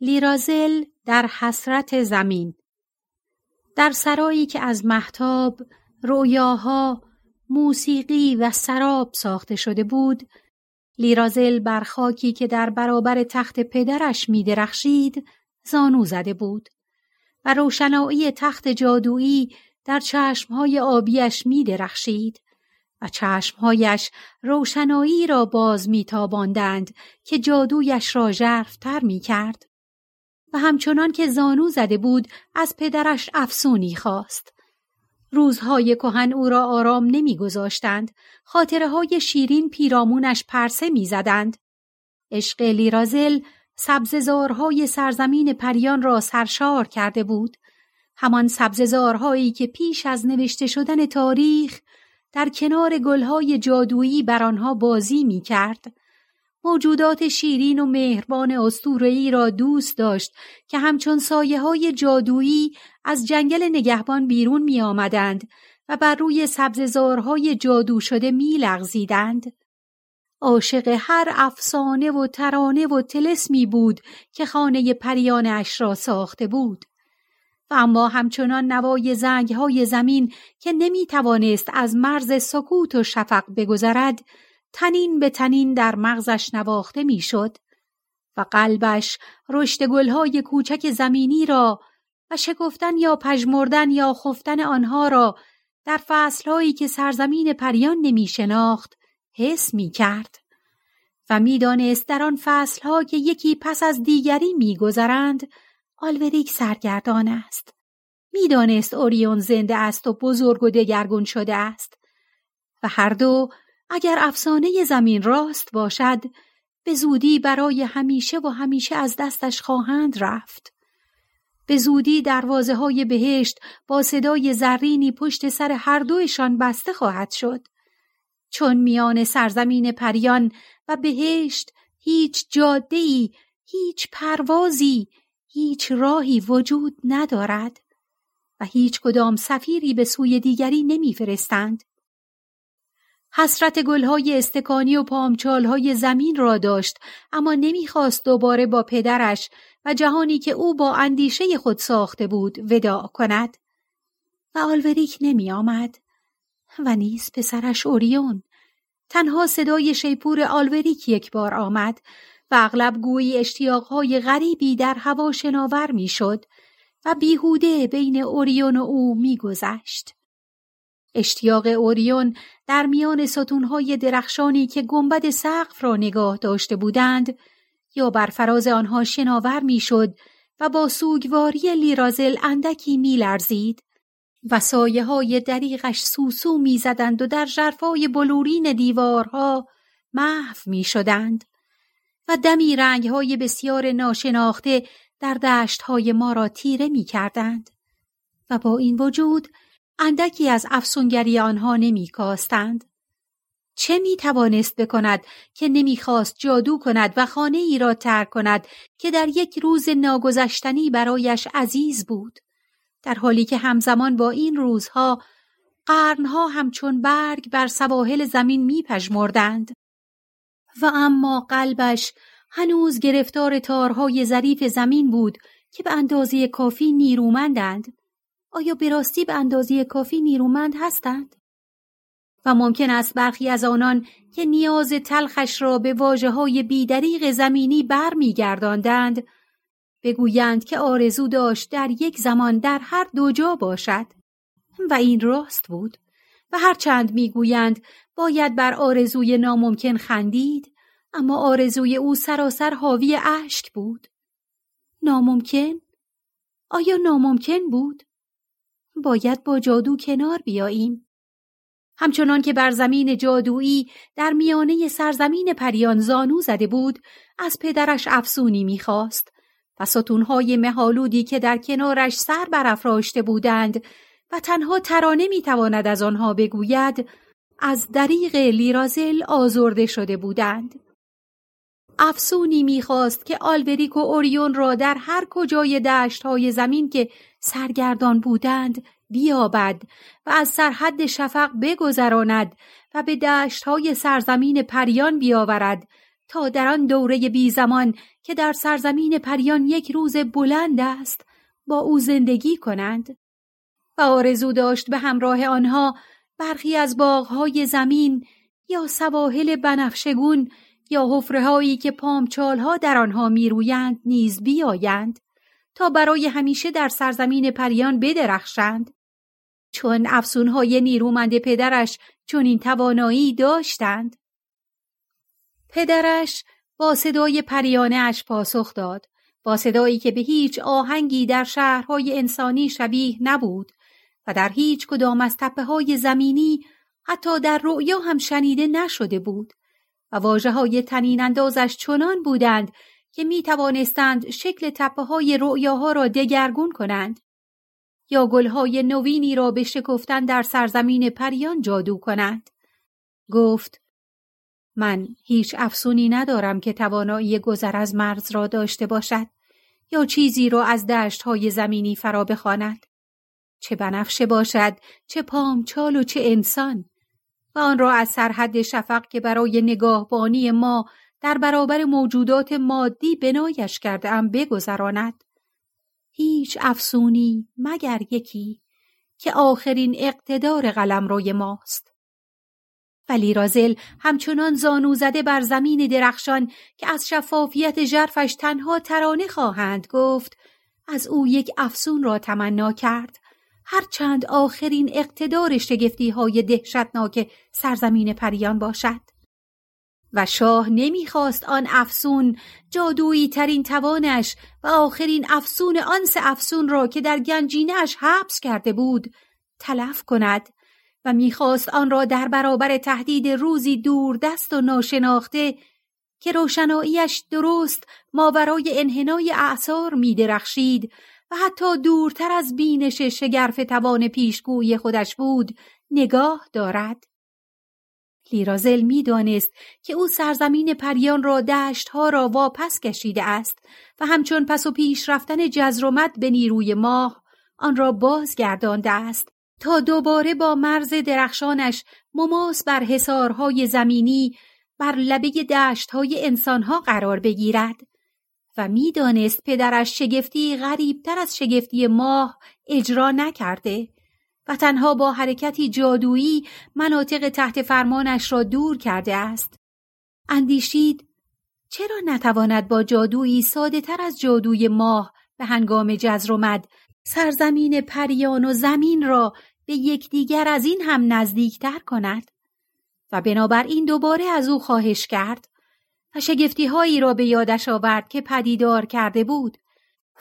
لیرازل در حسرت زمین در سرایی که از محتاب، رویاها، موسیقی و سراب ساخته شده بود، لیرازل بر خاکی که در برابر تخت پدرش می درخشید، زانو زده بود و روشنایی تخت جادویی در چشمهای آبیش می درخشید و چشمهایش روشنایی را باز می تاباندند که جادویش را ژرفتر می کرد. و همچنان که زانو زده بود از پدرش افسونی خواست. روزهای کهن او را آرام نمیگذاشتند. خاطره های شیرین پیرامونش پرسه می‌زدند. عشق لیرازل سبززارهای سرزمین پریان را سرشار کرده بود. همان سبززارهایی که پیش از نوشته شدن تاریخ در کنار گلهای جادویی بر آنها بازی می کرد موجودات شیرین و مهربان استورهی را دوست داشت که همچون سایه های جادویی از جنگل نگهبان بیرون می آمدند و بر روی سبززارهای جادو شده می لغزیدند. عاشق هر افسانه و ترانه و تلسمی بود که خانه پریان اش را ساخته بود. و اما همچنان نوای زنگ های زمین که نمی توانست از مرز سکوت و شفق بگذرد تنین به تنین در مغزش نواخته می‌شد و قلبش رشد گلهای کوچک زمینی را و شکفتن یا پژمردن یا خفتن آنها را در فصلهایی که سرزمین پریان نمی شناخت حس می کرد و می‌دانست در آن فصلها که یکی پس از دیگری میگذرند آلوریک سرگردان است. می‌دانست اوریون زنده است و بزرگ و دگرگون شده است و هر دو اگر افسانه زمین راست باشد به زودی برای همیشه و همیشه از دستش خواهند رفت. به زودی دروازه های بهشت با صدای زرینی پشت سر هر دویشان بسته خواهد شد. چون میان سرزمین پریان و بهشت هیچ جادهی، هیچ پروازی، هیچ راهی وجود ندارد و هیچ کدام سفیری به سوی دیگری نمیفرستند. حسرت گلهای استکانی و پامچالهای زمین را داشت اما نمی‌خواست دوباره با پدرش و جهانی که او با اندیشه خود ساخته بود وداع کند و آلوریک نمی آمد و نیز پسرش اوریون تنها صدای شیپور آلوریک یک بار آمد و اغلب گویی اشتیاقهای غریبی در هوا شناور می‌شد و بیهوده بین اوریون و او میگذشت. اشتیاق اوریون در میان ستونهای درخشانی که گنبد سقف را نگاه داشته بودند یا بر فراز آنها شناور می‌شد و با سوگواری لیرازل اندکی میلرزید و سایه های دریغش سوسو می‌زدند و در جرفای بلورین دیوارها محو می‌شدند و دمی رنگهای بسیار ناشناخته در دشتهای ما را تیره می‌کردند و با این وجود اندکی از افسونگری آنها نمیکاستند. چه می توانست بکند که نمی‌خواست جادو کند و خانه ای را ترک کند که در یک روز ناگذشتنی برایش عزیز بود؟ در حالی که همزمان با این روزها قرنها همچون برگ بر سواحل زمین میپژمردند. و اما قلبش هنوز گرفتار تارهای ظریف زمین بود که به اندازه کافی نیرومندند. آیا به راستی به اندازه کافی نیرومند هستند؟ و ممکن است برخی از آنان که نیاز تلخش را به واجه های بیدریق زمینی برمیگرداندند بگویند که آرزو داشت در یک زمان در هر دو جا باشد. و این راست بود. و هرچند می‌گویند باید بر آرزوی ناممکن خندید اما آرزوی او سراسر حاوی اشک بود. ناممکن؟ آیا ناممکن بود؟ باید با جادو کنار بیاییم. همچنان که بر زمین جادویی در میانه سرزمین پریان زانو زده بود از پدرش افسونی می‌خواست و ستونهای مهالودی که در کنارش سر برافراشته بودند و تنها ترانه می‌تواند از آنها بگوید از دریغ لیرازل آزرده شده بودند. افسونی می‌خواست که آلبریک و اوریون را در هر کجای دشت های زمین که سرگردان بودند بیابد و از سرحد شفق بگذراند و به دشت های سرزمین پریان بیاورد تا در آن دوره بی زمان که در سرزمین پریان یک روز بلند است با او زندگی کنند. و آرزو داشت به همراه آنها برخی از باغهای زمین یا سواحل بنفشگون یا حفرههایی که پامچالها در آنها میرویند نیز بیایند تا برای همیشه در سرزمین پریان بدرخشند؟ چون افسونهای نیرومند پدرش چنین توانایی داشتند. پدرش با صدای پریانه اش پاسخ داد با صدایی که به هیچ آهنگی در شهرهای انسانی شبیه نبود و در هیچ کدام از تپه های زمینی حتی در رؤیا هم شنیده نشده بود. و واجه های تنین اندازش چنان بودند که می توانستند شکل تپه های رؤیاها را دگرگون کنند یا گلهای نوینی را به شکفتن در سرزمین پریان جادو کنند. گفت من هیچ افسونی ندارم که توانایی گذر از مرز را داشته باشد یا چیزی را از دشت های زمینی فرا بخواند. چه بنفشه باشد چه پامچال و چه انسان و آن را از سرحد شفق که برای نگاهبانی ما در برابر موجودات مادی بنایش کرده ام بگذراند. هیچ افسونی مگر یکی که آخرین اقتدار قلم روی ماست. ولی رازل همچنان زانو زده بر زمین درخشان که از شفافیت ژرفش تنها ترانه خواهند گفت از او یک افسون را تمنا کرد. هرچند آخرین اقتدار شگفتی های دهشتناک سرزمین پریان باشد. و شاه نمی‌خواست آن افسون جادویی ترین توانش و آخرین افسون آنس افسون را که در گنجینش حبس کرده بود تلف کند و می‌خواست آن را در برابر تهدید روزی دور دست و ناشناخته که روشناییش درست ماورای انحنای اعثار میدرخشید حتی دورتر از بینش شگرف توان پیشگوی خودش بود نگاه دارد. لیرازل می‌دانست که او سرزمین پریان را دشتها را واپس کشیده است و همچون پس و پیش رفتن جزرومت به نیروی ماه آن را بازگردانده است تا دوباره با مرز درخشانش مماس بر حصارهای زمینی بر لبه دشتهای انسانها قرار بگیرد و می‌دانست پدرش شگفتی غریبتر از شگفتی ماه اجرا نکرده و تنها با حرکتی جادویی مناطق تحت فرمانش را دور کرده است. اندیشید چرا نتواند با جادویی ساده تر از جادوی ماه به هنگام جزرومد سرزمین پریان و زمین را به یکدیگر از این هم نزدیکتر کند. و بنابراین دوباره از او خواهش کرد. و شگفتی هایی را به یادش آورد که پدیدار کرده بود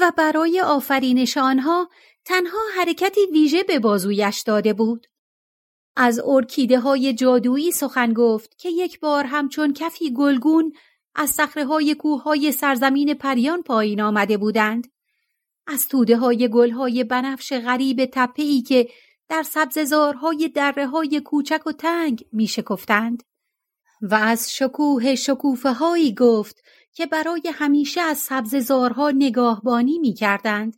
و برای آفرینش آنها تنها حرکتی ویژه به بازویش داده بود. از ارکیده های جادویی سخن گفت که یک بار همچون کفی گلگون از سخره های کوه های سرزمین پریان پایین آمده بودند. از توده های گل های بنفش غریب تپهی که در سبززارهای دره های کوچک و تنگ می شکفتند. و از شکوه شکوفه هایی گفت که برای همیشه از سبززارها نگاهبانی می کردند.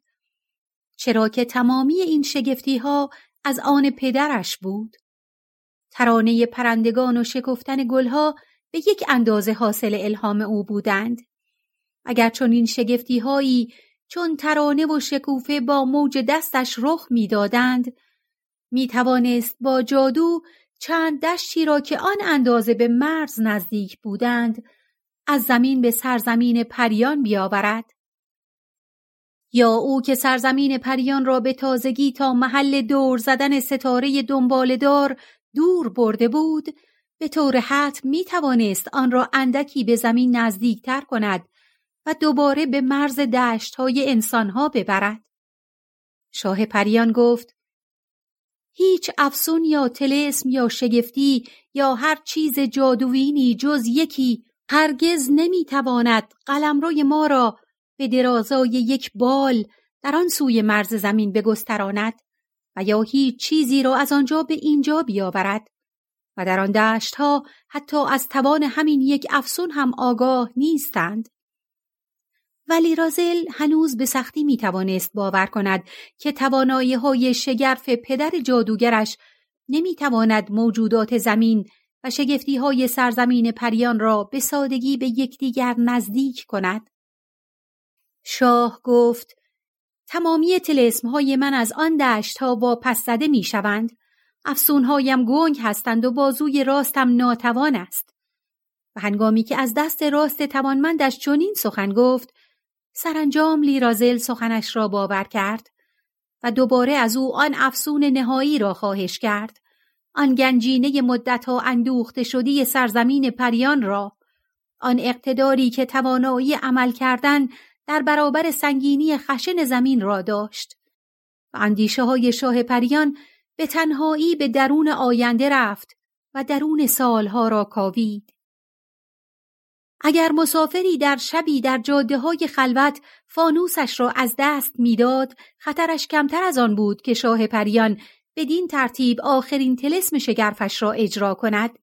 چرا که تمامی این شگفتی ها از آن پدرش بود. ترانه پرندگان و شکفتن گلها به یک اندازه حاصل الهام او بودند. اگر چون این شگفتی هایی چون ترانه و شکوفه با موج دستش رخ می‌دادند می توانست با جادو چند دشتی را که آن اندازه به مرز نزدیک بودند از زمین به سرزمین پریان بیاورد یا او که سرزمین پریان را به تازگی تا محل دور زدن ستاره دنبالدار دور برده بود به طور حتم می توانست آن را اندکی به زمین نزدیکتر کند و دوباره به مرز دشت های انسانها ببرد. شاه پریان گفت هیچ افسون یا تلسم یا شگفتی یا هر چیز جادوینی جز یکی هرگز نمی‌تواند قلمروی ما را به درازای یک بال در آن سوی مرز زمین بگستراند و یا هیچ چیزی را از آنجا به اینجا بیاورد. و در آن دشتها حتی از توان همین یک افسون هم آگاه نیستند. ولی رازل هنوز به سختی می توانست باور کند که توانایی های شگرف پدر جادوگرش نمی تواند موجودات زمین و شگفتی های سرزمین پریان را به سادگی به یکدیگر نزدیک کند. شاه گفت تمامی تلسم های من از آن دشت ها واپس زده می شوند. افسون هایم گنگ هستند و بازوی راستم ناتوان است. و هنگامی که از دست راست توانمندش چنین سخن گفت سرانجام لیرازل سخنش را باور کرد و دوباره از او آن افسون نهایی را خواهش کرد. آن گنجینه مدتها اندوخته شدی سرزمین پریان را آن اقتداری که توانایی عمل کردن در برابر سنگینی خشن زمین را داشت و اندیشه های شاه پریان به تنهایی به درون آینده رفت و درون سالها را کاوید. اگر مسافری در شبی در جاده های خلوت فانوسش را از دست می‌داد خطرش کمتر از آن بود که شاه پریان بدین ترتیب آخرین تلسم شگرفش را اجرا کند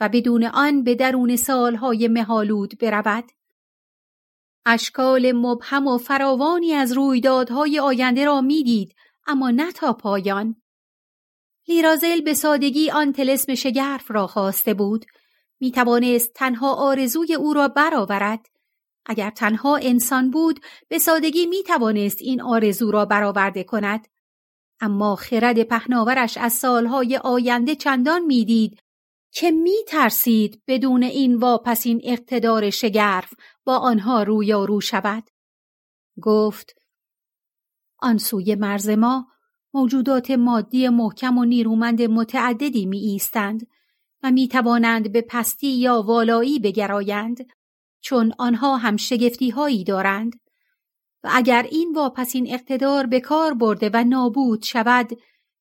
و بدون آن به درون سالهای مهالود برود. اشکال مبهم و فراوانی از رویدادهای آینده را می‌دید اما نه تا پایان. لیرازل به سادگی آن تلسم شگرف را خواسته بود می توانست تنها آرزوی او را برآورد. اگر تنها انسان بود به سادگی می توانست این آرزو را برآورده کند. اما خرد پهناورش از سالهای آینده چندان می‌دید که می ترسید بدون این واپسین اقتدار شگرف با آنها رویارو شود. گفت آن سوی مرز ما موجودات مادی محکم و نیرومند متعددی می ایستند و می توانند به پستی یا والایی بگرایند چون آنها هم شگفتی هایی دارند. و اگر این واپسین اقتدار به کار برده و نابود شود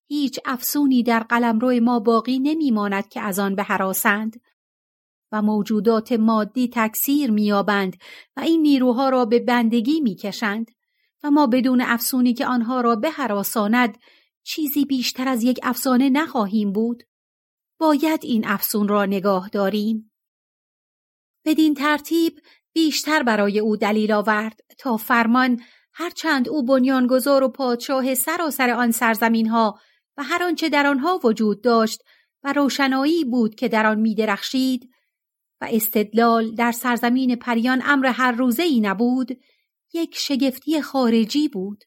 هیچ افسونی در قلمرو ما باقی نمیماند که از آن به حراسند و موجودات مادی تکثیر میابند و این نیروها را به بندگی می‌کشند. و ما بدون افسونی که آنها را به حراساند چیزی بیشتر از یک افسانه نخواهیم بود. باید این افسون را نگاه داریم. بدین ترتیب بیشتر برای او دلیل آورد تا فرمان هرچند او بنیانگذار و پادشاه سراسر آن سرزمین ها و هر آنچه در آنها وجود داشت و روشنایی بود که در آن میدرخشید و استدلال در سرزمین پریان امر هر روزه ای نبود یک شگفتی خارجی بود.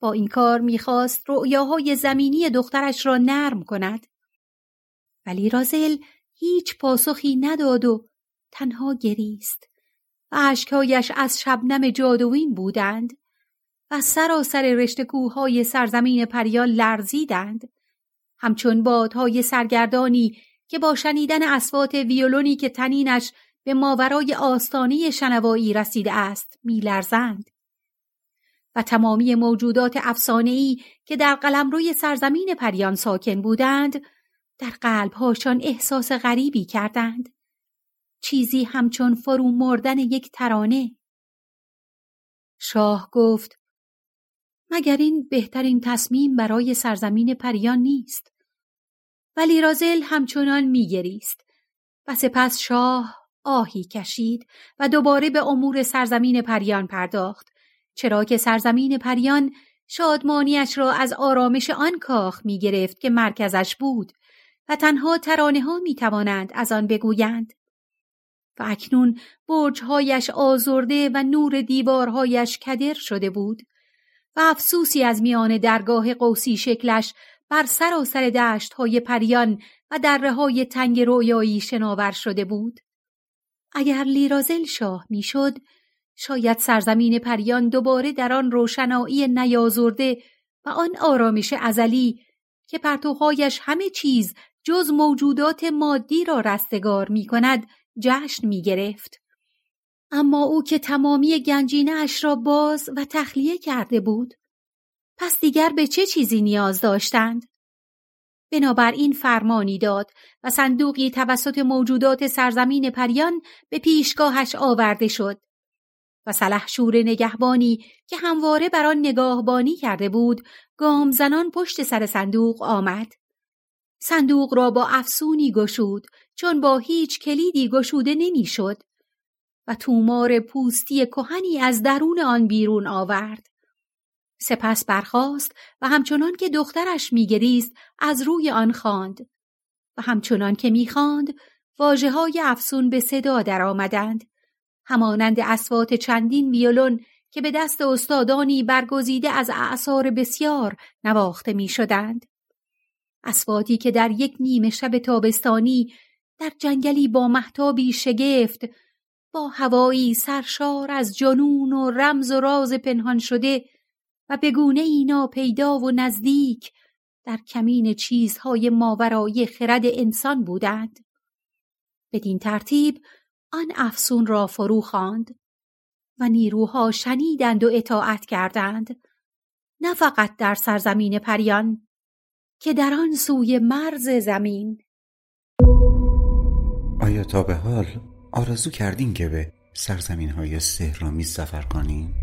با این کار می‌خواست رؤیاهای زمینی دخترش را نرم کند ولی رازل هیچ پاسخی نداد و تنها گریست. و اشکهایش از شبنم جادوین بودند و سراسر رشته کوههای سرزمین پریان لرزیدند. همچون بادهای سرگردانی که با شنیدن اسوات ویولونی که تنینش به ماورای آستانه شنوایی رسیده است میلرزند. و تمامی موجودات افسانه‌ای که در قلمروی سرزمین پریان ساکن بودند در قلبهاشان احساس غریبی کردند. چیزی همچون فرو مردن یک ترانه. شاه گفت مگر این بهترین تصمیم برای سرزمین پریان نیست؟ ولی رازل همچنان میگریست و سپس شاه آهی کشید و دوباره به امور سرزمین پریان پرداخت چرا که سرزمین پریان شادمانیش را از آرامش آن کاخ می گرفت که مرکزش بود. تنها ترانه ها می توانند از آن بگویند. و اکنون برجهایش آزرده و نور دیوارهایش کدر شده بود و افسوسی از میان درگاه قوسی شکلش بر سراسر دشت های پریان و دره های تنگ رویایی شناور شده بود. اگر لیرازل شاه می‌شد شاید سرزمین پریان دوباره در آن روشنایی نیازرده و آن آرامش ازلی که پرتوهایش همه چیز جز موجودات مادی را رستگار می کند جشن می گرفت. اما او که تمامی گنجینه اش را باز و تخلیه کرده بود. پس دیگر به چه چیزی نیاز داشتند؟ بنابراین فرمانی داد و صندوقی توسط موجودات سرزمین پریان به پیشگاهش آورده شد و سلحشور نگهبانی که همواره بر آن نگاهبانی کرده بود گام زنان پشت سر صندوق آمد صندوق را با افسونی گشود چون با هیچ کلیدی گشوده نمی‌شد. و تومار پوستی کهنی از درون آن بیرون آورد. سپس برخاست و همچنان که دخترش میگریست از روی آن خواند. و همچنان که می‌خواند واجه های افسون به صدا درآمدند. همانند اسوات چندین ویولون که به دست استادانی برگزیده از اعثار بسیار نواخته می اسواتی که در یک نیمه شب تابستانی در جنگلی با محتابی شگفت با هوایی سرشار از جنون و رمز و راز پنهان شده و بگونه اینا پیدا و نزدیک در کمین چیزهای ماورای خرد انسان بودند. بدین ترتیب آن افسون را فرو خواند و نیروها شنیدند و اطاعت کردند نه فقط در سرزمین پریان که در آن سوی مرز زمین آیا تا به حال آرزو کردین که به سرزمین های سهرامی سفر کنین؟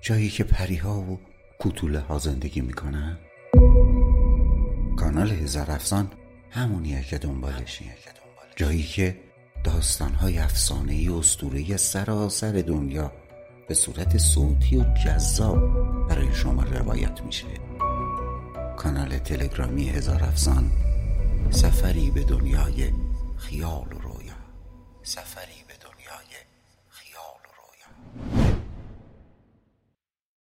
جایی که پریها و کوتوله ها زندگی می‌کنن؟ کانال هزار افسان همونیه که دنبالشیه جایی که داستانهای افسانه‌ای اسطوره‌ای سراسر دنیا به صورت صوتی و جذاب برای شما روایت میشه کانال تلگرامی هزار افسان سفری به دنیای خیال و رویا. سفری.